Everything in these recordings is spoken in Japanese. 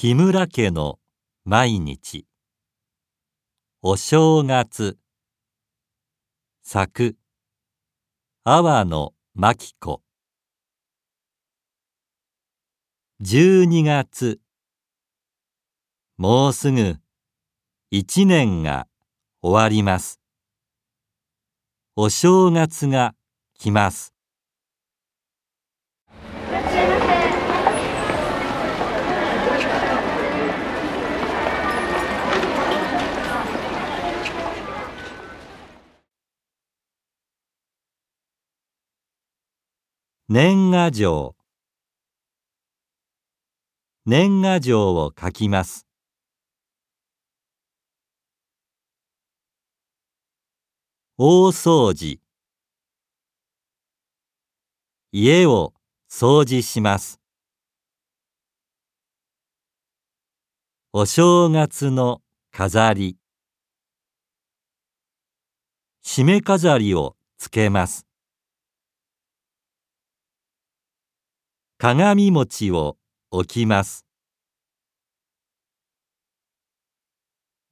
木村家の毎日。お正月。作。阿波野真紀子12月。もうすぐ。一年が終わります。お正月が来ます。年賀状。年賀状を書きます。大掃除。家を掃除します。お正月の飾り。締め飾りをつけます。鏡餅を置きます。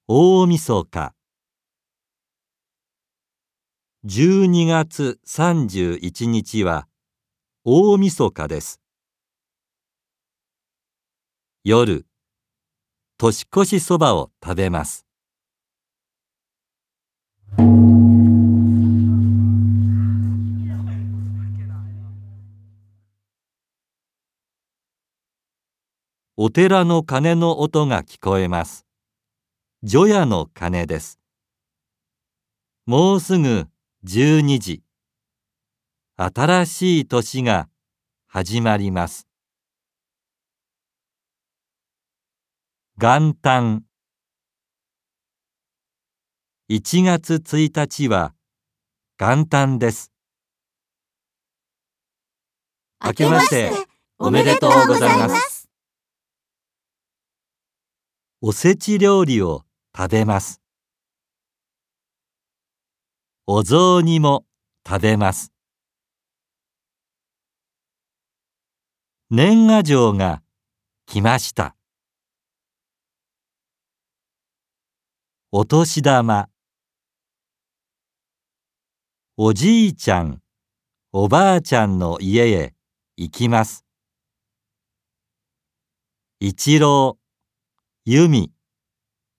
大晦日12月31日は大晦日です。夜、年越しそばを食べます。お寺の鐘の音が聞こえます。除夜の鐘です。もうすぐ12時。新しい年が始まります。元旦1月1日は元旦です。明けましておめでとうございます。おせち料理を食べます。お雑煮も食べます。年賀状が来ました。お年玉おじいちゃん、おばあちゃんの家へ行きます。一郎由美、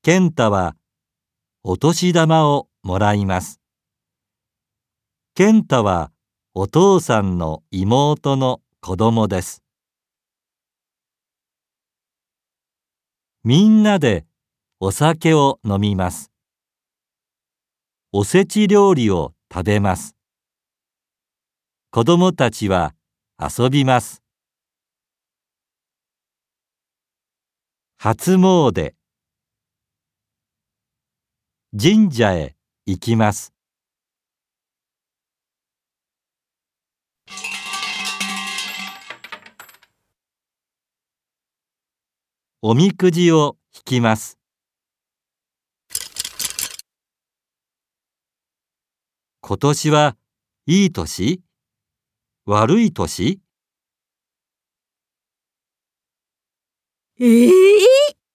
健太はお年玉をもらいます。健太はお父さんの妹の子供です。みんなでお酒を飲みます。おせち料理を食べます。子供たちは遊びます。初詣。神社へ行きます。おみくじを引きます。今年はいい年？悪い年？ええー